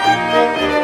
Música